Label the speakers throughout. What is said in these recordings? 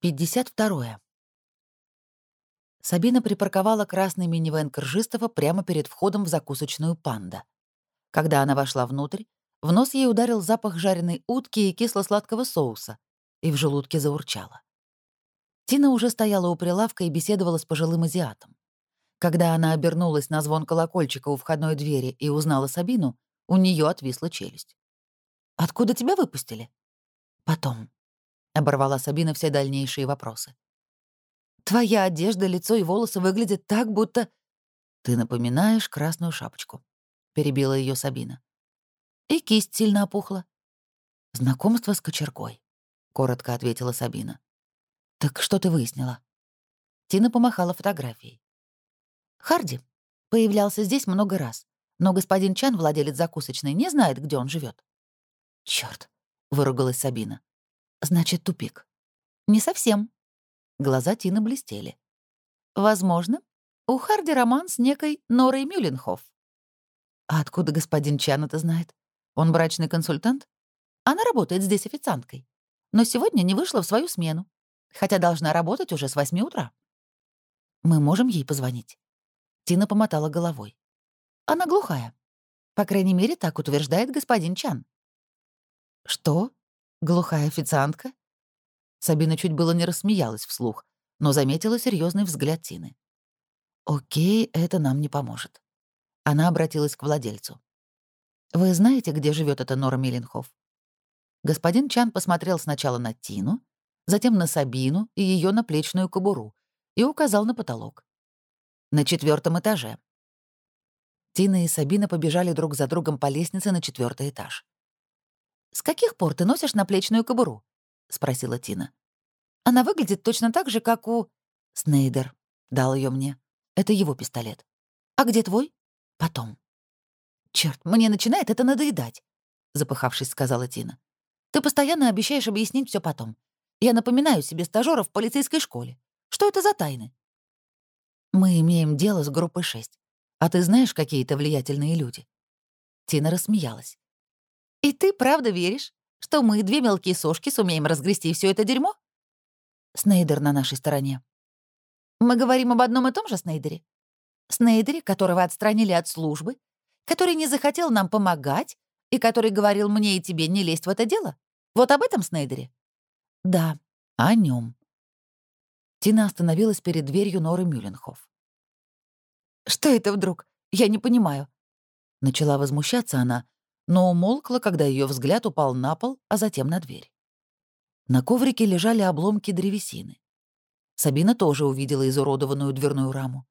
Speaker 1: 52. Сабина припарковала красный минивэн Кржистова прямо перед входом в закусочную «Панда». Когда она вошла внутрь, в нос ей ударил запах жареной утки и кисло-сладкого соуса, и в желудке заурчало. Тина уже стояла у прилавка и беседовала с пожилым азиатом. Когда она обернулась на звон колокольчика у входной двери и узнала Сабину, у нее отвисла челюсть. «Откуда тебя выпустили?» «Потом», — оборвала Сабина все дальнейшие вопросы. Твоя одежда, лицо и волосы выглядят так, будто... Ты напоминаешь красную шапочку, перебила ее Сабина. И кисть сильно опухла. Знакомство с кочергой, коротко ответила Сабина. Так что ты выяснила? Тина помахала фотографией. Харди появлялся здесь много раз, но господин Чан, владелец закусочной, не знает, где он живет. Черт, выругалась Сабина. Значит, тупик. Не совсем, Глаза Тины блестели. «Возможно, у Харди роман с некой Норой Мюлленхоф». «А откуда господин Чан это знает? Он брачный консультант?» «Она работает здесь официанткой, но сегодня не вышла в свою смену, хотя должна работать уже с восьми утра». «Мы можем ей позвонить?» Тина помотала головой. «Она глухая. По крайней мере, так утверждает господин Чан». «Что? Глухая официантка?» Сабина чуть было не рассмеялась вслух, но заметила серьезный взгляд Тины. «Окей, это нам не поможет». Она обратилась к владельцу. «Вы знаете, где живет эта Нора Миленхоф?» Господин Чан посмотрел сначала на Тину, затем на Сабину и ее наплечную кобуру и указал на потолок. «На четвертом этаже». Тина и Сабина побежали друг за другом по лестнице на четвертый этаж. «С каких пор ты носишь наплечную кобуру?» — спросила Тина. «Она выглядит точно так же, как у...» «Снейдер», — дал ее мне. «Это его пистолет». «А где твой?» «Потом». Черт, мне начинает это надоедать», — запыхавшись, сказала Тина. «Ты постоянно обещаешь объяснить все потом. Я напоминаю себе стажёров в полицейской школе. Что это за тайны?» «Мы имеем дело с группой 6. А ты знаешь какие-то влиятельные люди?» Тина рассмеялась. «И ты правда веришь, что мы, две мелкие сошки, сумеем разгрести все это дерьмо? Снейдер на нашей стороне. Мы говорим об одном и том же Снейдере. Снейдере, которого отстранили от службы, который не захотел нам помогать и который говорил мне и тебе не лезть в это дело? Вот об этом Снейдере? Да, о нем. Тина остановилась перед дверью Норы Мюлленхоф. «Что это вдруг? Я не понимаю». Начала возмущаться она, но умолкла, когда ее взгляд упал на пол, а затем на дверь. На коврике лежали обломки древесины. Сабина тоже увидела изуродованную дверную раму.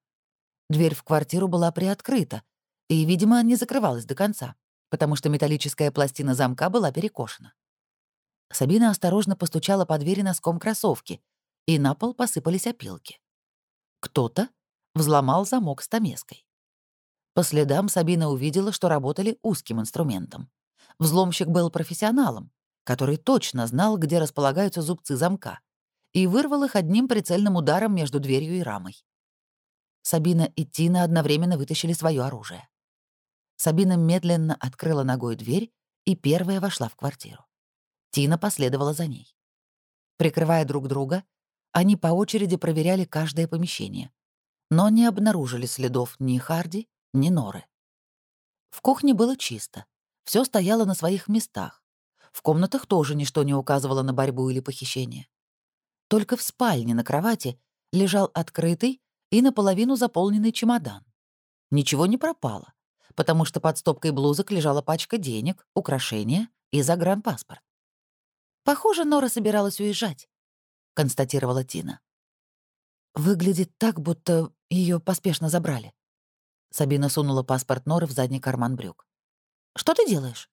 Speaker 1: Дверь в квартиру была приоткрыта и, видимо, не закрывалась до конца, потому что металлическая пластина замка была перекошена. Сабина осторожно постучала по двери носком кроссовки, и на пол посыпались опилки. Кто-то взломал замок стамеской. По следам Сабина увидела, что работали узким инструментом. Взломщик был профессионалом, который точно знал, где располагаются зубцы замка, и вырвал их одним прицельным ударом между дверью и рамой. Сабина и Тина одновременно вытащили свое оружие. Сабина медленно открыла ногой дверь и первая вошла в квартиру. Тина последовала за ней. Прикрывая друг друга, они по очереди проверяли каждое помещение, но не обнаружили следов ни Харди, ни норы. В кухне было чисто. Все стояло на своих местах. В комнатах тоже ничто не указывало на борьбу или похищение. Только в спальне на кровати лежал открытый и наполовину заполненный чемодан. Ничего не пропало, потому что под стопкой блузок лежала пачка денег, украшения и загранпаспорт. «Похоже, Нора собиралась уезжать», — констатировала Тина. «Выглядит так, будто ее поспешно забрали», Сабина сунула паспорт Норы в задний карман брюк. «Что ты делаешь?»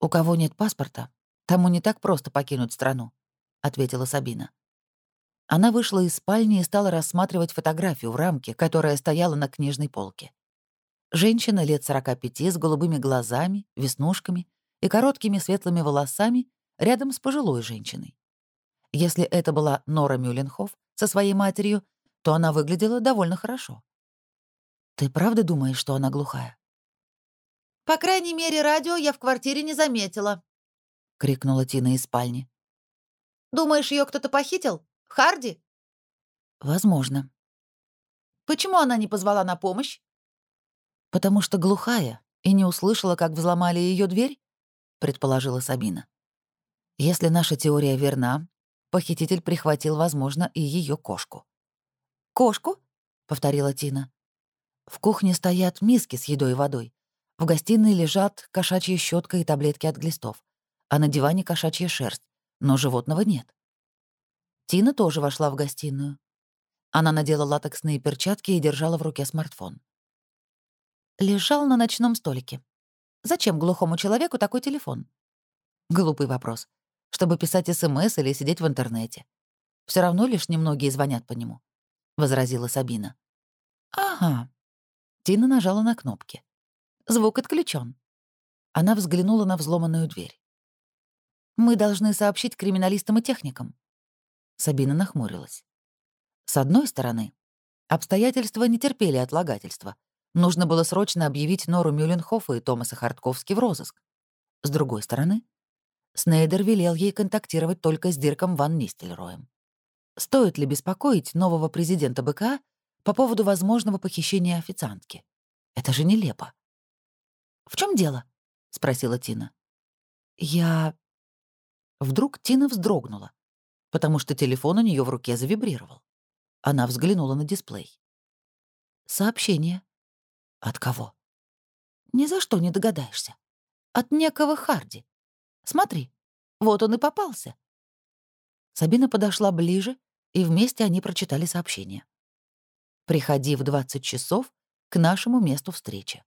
Speaker 1: «У кого нет паспорта, тому не так просто покинуть страну», — ответила Сабина. Она вышла из спальни и стала рассматривать фотографию в рамке, которая стояла на книжной полке. Женщина лет 45 с голубыми глазами, веснушками и короткими светлыми волосами рядом с пожилой женщиной. Если это была Нора Мюлленхоф со своей матерью, то она выглядела довольно хорошо. Ты правда думаешь, что она глухая?
Speaker 2: По крайней мере, радио я в квартире не заметила, крикнула Тина из спальни. Думаешь, ее кто-то похитил? Харди?
Speaker 1: Возможно.
Speaker 2: Почему она не позвала на помощь?
Speaker 1: Потому что глухая и не услышала, как взломали ее дверь, предположила Сабина. Если наша теория верна, похититель прихватил, возможно, и ее кошку.
Speaker 2: «Кошку?»
Speaker 1: — повторила Тина. В кухне стоят миски с едой и водой. В гостиной лежат кошачья щетка и таблетки от глистов, а на диване кошачья шерсть, но животного нет. Тина тоже вошла в гостиную. Она надела латексные перчатки и держала в руке смартфон. Лежал на ночном столике. Зачем глухому человеку такой телефон? Глупый вопрос. Чтобы писать СМС или сидеть в интернете. Все равно лишь немногие звонят по нему», — возразила Сабина. «Ага». Тина нажала на кнопки. Звук отключен. Она взглянула на взломанную дверь. «Мы должны сообщить криминалистам и техникам». Сабина нахмурилась. С одной стороны, обстоятельства не терпели отлагательства. Нужно было срочно объявить Нору Мюлленхофа и Томаса Хартковски в розыск. С другой стороны, Снейдер велел ей контактировать только с Дирком Ван Нистельроем. Стоит ли беспокоить нового президента БК по поводу возможного похищения официантки? Это же нелепо. «В чем дело?» — спросила Тина. «Я...» Вдруг Тина вздрогнула, потому что телефон у нее в руке завибрировал. Она взглянула на дисплей. «Сообщение». «От кого?» «Ни за что не догадаешься. От некого Харди. Смотри, вот он и попался». Сабина подошла ближе, и вместе они прочитали сообщение. «Приходи в 20 часов к нашему месту встречи».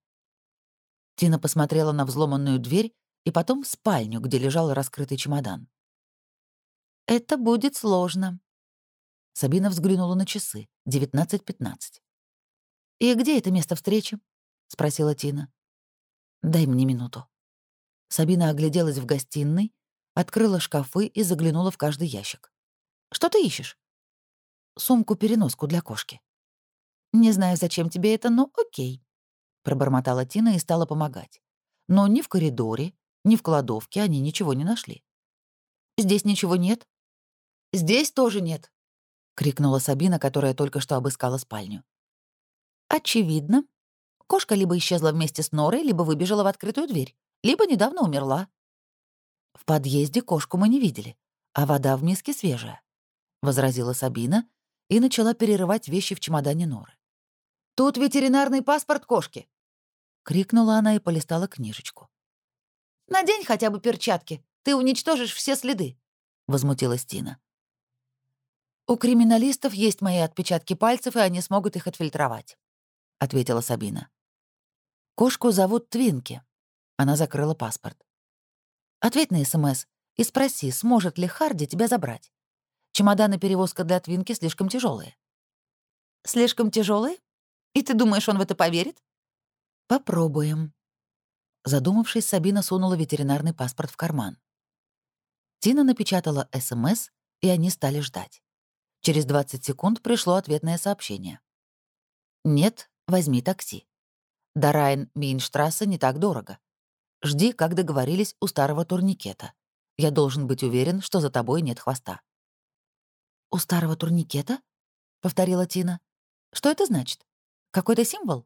Speaker 1: Тина посмотрела на взломанную дверь и потом в спальню, где лежал раскрытый чемодан. «Это будет сложно». Сабина взглянула на часы. 19.15. «И где это место встречи?» — спросила Тина. «Дай мне минуту». Сабина огляделась в гостиной, открыла шкафы и заглянула в каждый ящик. «Что ты ищешь?» «Сумку-переноску для кошки». «Не знаю, зачем тебе это, но окей», — пробормотала Тина и стала помогать. Но ни в коридоре, ни в кладовке они ничего не нашли. «Здесь ничего нет?»
Speaker 2: «Здесь тоже нет», — крикнула
Speaker 1: Сабина, которая только что обыскала спальню. «Очевидно. Кошка либо исчезла вместе с Норой, либо выбежала в открытую дверь либо недавно умерла. В подъезде кошку мы не видели, а вода в миске свежая, — возразила Сабина и начала перерывать вещи в чемодане Норы.
Speaker 2: «Тут ветеринарный паспорт кошки!»
Speaker 1: — крикнула она и полистала книжечку.
Speaker 2: «Надень хотя бы перчатки, ты уничтожишь все следы», — возмутилась Тина.
Speaker 1: «У криминалистов есть мои отпечатки пальцев, и они смогут их отфильтровать», — ответила Сабина. «Кошку зовут Твинки, она закрыла паспорт. «Ответь на СМС и спроси, сможет ли Харди тебя забрать. Чемоданы перевозка для Твинки слишком тяжелые.
Speaker 2: «Слишком тяжелые? И ты думаешь, он в это поверит?»
Speaker 1: «Попробуем». Задумавшись, Сабина сунула ветеринарный паспорт в карман. Тина напечатала СМС, и они стали ждать. Через 20 секунд пришло ответное сообщение. «Нет, возьми такси. До Райн-Минштрассе не так дорого. Жди, как договорились у старого турникета. Я должен быть уверен, что за тобой нет хвоста». «У старого турникета?» — повторила Тина. «Что это значит? Какой-то символ?»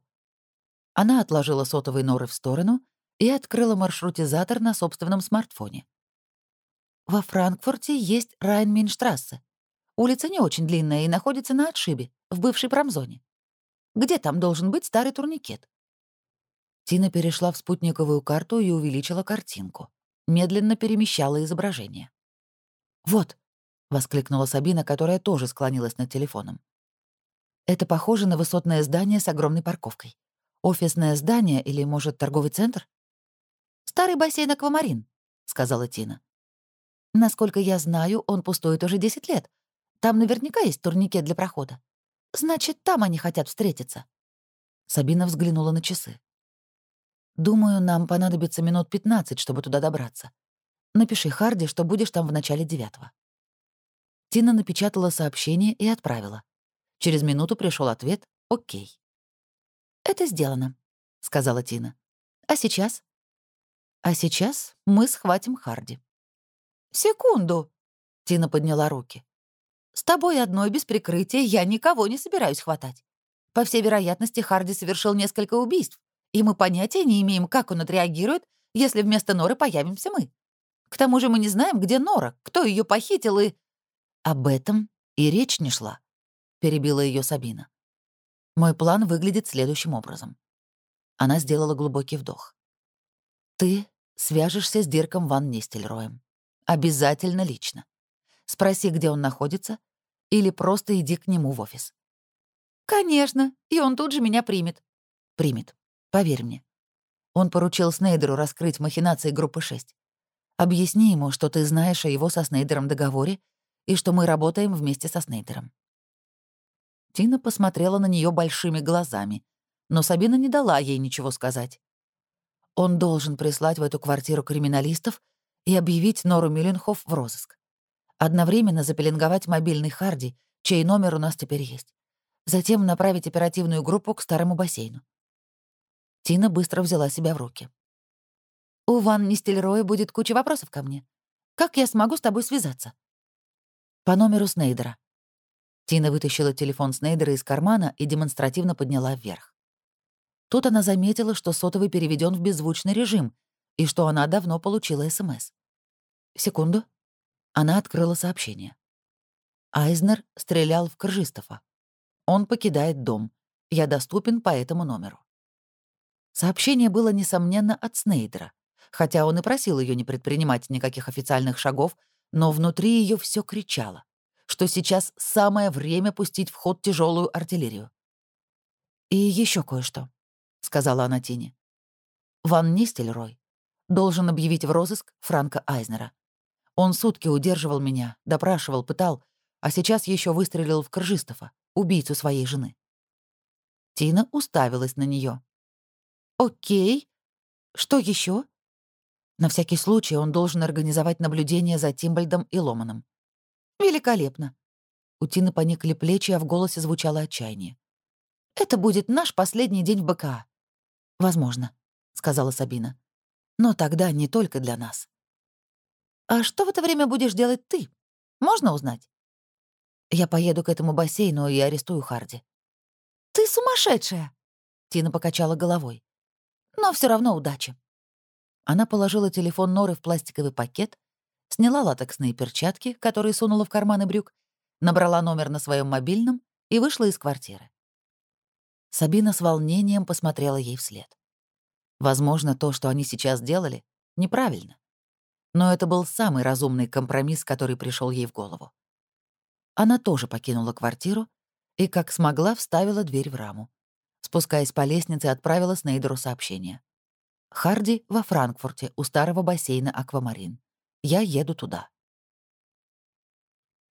Speaker 1: Она отложила сотовый норы в сторону и открыла маршрутизатор на собственном смартфоне. Во Франкфурте есть Райнминштрассе. Улица не очень длинная и находится на отшибе, в бывшей промзоне. Где там должен быть старый турникет? Тина перешла в спутниковую карту и увеличила картинку. Медленно перемещала изображение. «Вот», — воскликнула Сабина, которая тоже склонилась над телефоном. «Это похоже на высотное здание с огромной парковкой. Офисное здание или, может, торговый центр?» «Старый бассейн «Аквамарин», — сказала Тина. «Насколько я знаю, он пустует уже 10 лет. Там наверняка есть турникет для прохода. Значит, там они хотят встретиться». Сабина взглянула на часы. Думаю, нам понадобится минут 15, чтобы туда добраться. Напиши Харди, что будешь там в начале девятого». Тина напечатала сообщение и отправила. Через минуту пришел ответ «Окей». «Это сделано», — сказала Тина. «А сейчас?» «А сейчас мы схватим Харди».
Speaker 2: «Секунду!»
Speaker 1: Тина подняла руки.
Speaker 2: «С тобой одной без прикрытия я никого не собираюсь хватать. По всей вероятности, Харди совершил несколько убийств, и мы понятия не имеем, как он отреагирует, если вместо Норы появимся мы. К тому же мы не знаем, где Нора, кто ее похитил и...»
Speaker 1: «Об этом и речь не шла», — перебила ее Сабина. «Мой план выглядит следующим образом». Она сделала глубокий вдох. «Ты свяжешься с Дирком Ван Нестельроем. Обязательно лично. Спроси, где он находится, или просто иди к нему в офис».
Speaker 2: «Конечно, и он тут же меня примет».
Speaker 1: «Примет. Поверь мне. Он поручил Снейдеру раскрыть махинации группы 6. Объясни ему, что ты знаешь о его со Снейдером договоре и что мы работаем вместе со Снейдером». Тина посмотрела на нее большими глазами, но Сабина не дала ей ничего сказать. Он должен прислать в эту квартиру криминалистов и объявить Нору Мюлленхоф в розыск. Одновременно запеленговать мобильный Харди, чей номер у нас теперь есть. Затем направить оперативную группу к старому бассейну. Тина быстро взяла себя в руки.
Speaker 2: «У Ван Нистельроя будет куча вопросов ко мне. Как я смогу с тобой связаться?»
Speaker 1: «По номеру Снейдера». Тина вытащила телефон Снейдера из кармана и демонстративно подняла вверх. Тут она заметила, что сотовый переведен в беззвучный режим и что она давно получила СМС. Секунду. Она открыла сообщение. Айзнер стрелял в Кржистова. Он покидает дом. Я доступен по этому номеру. Сообщение было, несомненно, от Снейдера, хотя он и просил ее не предпринимать никаких официальных шагов, но внутри ее все кричало, что сейчас самое время пустить в ход тяжелую артиллерию. «И еще кое-что», — сказала она Тине. «Ван Нистельрой должен объявить в розыск Франка Айзнера. Он сутки удерживал меня, допрашивал, пытал, а сейчас еще выстрелил в Кржистова, убийцу своей жены». Тина уставилась на нее.
Speaker 2: Окей. Что еще?
Speaker 1: На всякий случай он должен организовать наблюдение за Тимбальдом и Ломаном.
Speaker 2: Великолепно.
Speaker 1: У Тины поникли плечи, а в голосе звучало отчаяние.
Speaker 2: Это будет наш последний день в БКА.
Speaker 1: Возможно, сказала Сабина. Но тогда не только для нас.
Speaker 2: А что в это время будешь делать ты? Можно узнать?
Speaker 1: Я поеду к этому бассейну и арестую Харди.
Speaker 2: Ты сумасшедшая!
Speaker 1: Тина покачала головой
Speaker 2: но все равно удачи».
Speaker 1: Она положила телефон Норы в пластиковый пакет, сняла латексные перчатки, которые сунула в карманы брюк, набрала номер на своем мобильном и вышла из квартиры. Сабина с волнением посмотрела ей вслед. Возможно, то, что они сейчас делали, неправильно. Но это был самый разумный компромисс, который пришел ей в голову. Она тоже покинула квартиру и, как смогла, вставила дверь в раму. Спускаясь по лестнице, отправила Снейдеру сообщение. «Харди во Франкфурте, у старого бассейна «Аквамарин». Я еду туда».